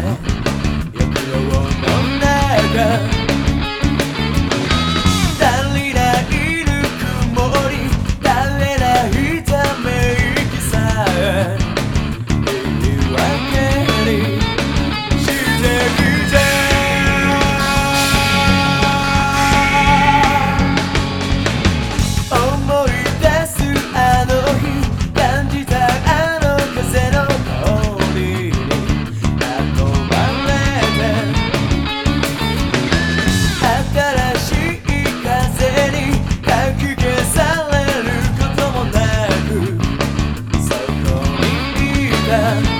Mm-hmm. love